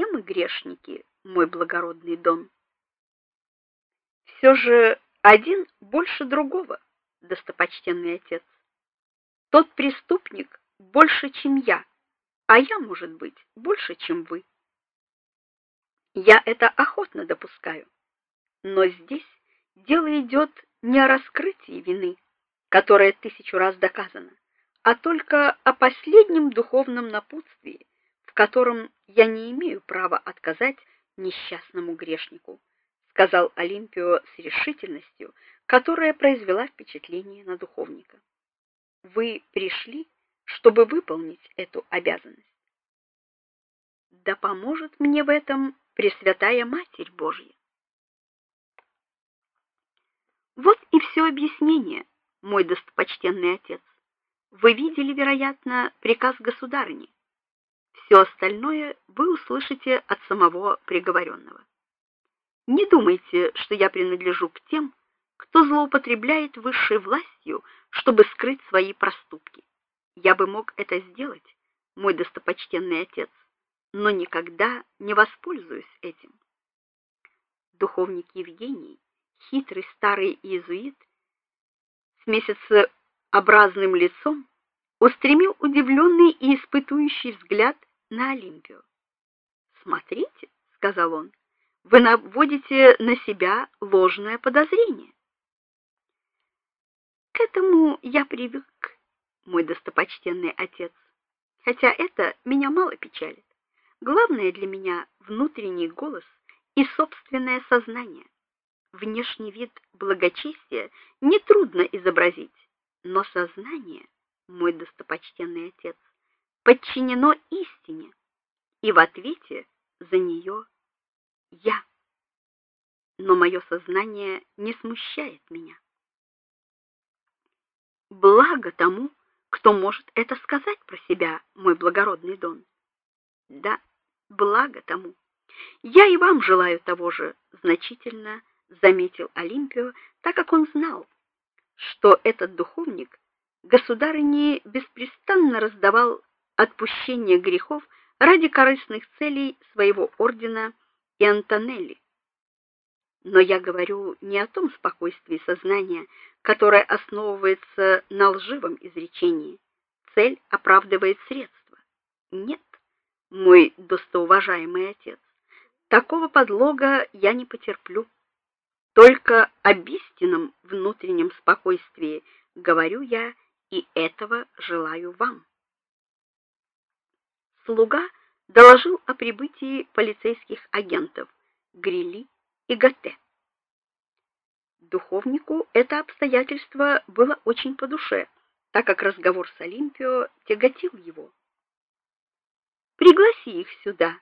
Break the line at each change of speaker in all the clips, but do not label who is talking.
все мы грешники, мой благородный Дон. Все же один больше другого, достопочтенный отец. Тот преступник больше, чем я, а я, может быть, больше, чем вы. Я это охотно допускаю. Но здесь дело идет не о раскрытии вины, которая тысячу раз доказана, а только о последнем духовном напутствии, в котором я не имею права отказать несчастному грешнику, сказал Олимпио с решительностью, которая произвела впечатление на духовника. Вы пришли, чтобы выполнить эту обязанность. Да поможет мне в этом Пресвятая Матерь Божья. Вот и все объяснение, мой достопочтенный отец. Вы видели, вероятно, приказ государыни. Все остальное вы услышите от самого приговоренного. Не думайте, что я принадлежу к тем, кто злоупотребляет высшей властью, чтобы скрыть свои проступки. Я бы мог это сделать, мой достопочтенный отец, но никогда не воспользуюсь этим. Духовник Евгений, хитрый старый иезуит, с месяцеобразным лицом, устремил удивленный испытующий взгляд на Олимпию. "Смотрите", сказал он. "Вы наводите на себя ложное подозрение". К этому я привык, мой достопочтенный отец. Хотя это меня мало печалит. Главное для меня внутренний голос и собственное сознание. Внешний вид благочестия не трудно изобразить, но сознание, мой достопочтенный отец, подчинено истине, и в ответе за нее я. Но мое сознание не смущает меня. Благо тому, кто может это сказать про себя, мой благородный Дон. Да, благо тому. Я и вам желаю того же, значительно заметил Олимпио, так как он знал, что этот духовник государыне беспрестанно раздавал отпущение грехов ради корыстных целей своего ордена и Антонелли. Но я говорю не о том спокойствии сознания, которое основывается на лживом изречении. Цель оправдывает средства. Нет, мой достоуважаемый отец, такого подлога я не потерплю. Только об истинном внутреннем спокойствии говорю я, и этого желаю вам. Слуга доложил о прибытии полицейских агентов Грили и Гатте. Духовнику это обстоятельство было очень по душе, так как разговор с Олимпио тяготил его. Пригласи их сюда.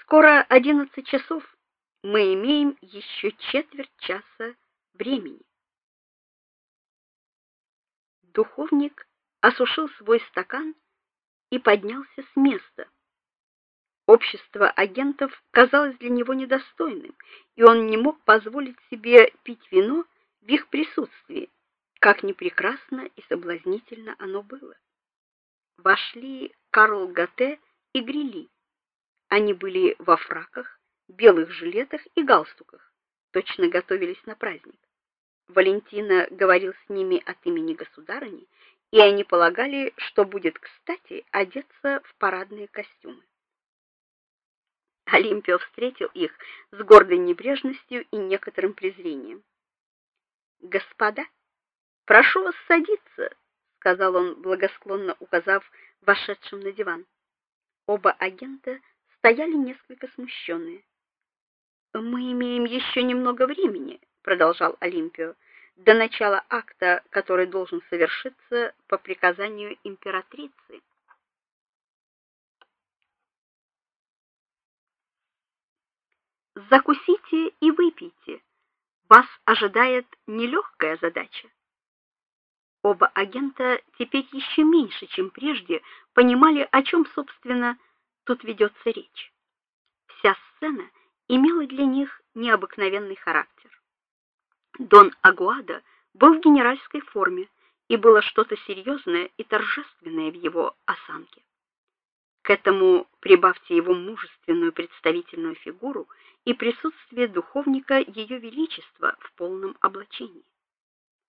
Скоро одиннадцать часов мы имеем еще четверть часа времени. Духовник осушил свой стакан и поднялся с места. Общество агентов казалось для него недостойным, и он не мог позволить себе пить вино в их присутствии, как ни прекрасно и соблазнительно оно было. Вошли Карл Гате и Грили. Они были во фраках, белых жилетах и галстуках, точно готовились на праздник. Валентина говорил с ними от имени государыни, и они полагали, что будет кстати одеться в парадные костюмы. Олимпио встретил их с гордой небрежностью и некоторым презрением. "Господа, прошу вас садиться", сказал он, благосклонно указав вошедшим на диван. Оба агента стояли несколько смущенные. Мы имеем еще немного времени, продолжал Олимпио, до начала акта, который должен совершиться по приказанию императрицы. Закусите и выпейте. Вас ожидает нелегкая задача. Оба агента теперь еще меньше, чем прежде, понимали, о чем собственно тут ведется речь. Вся сцена имела для них необыкновенный характер. Дон Агуада был в генеральской форме, и было что-то серьезное и торжественное в его осанке. К этому прибавьте его мужественную представительную фигуру и присутствие духовника Ее Величества в полном облачении.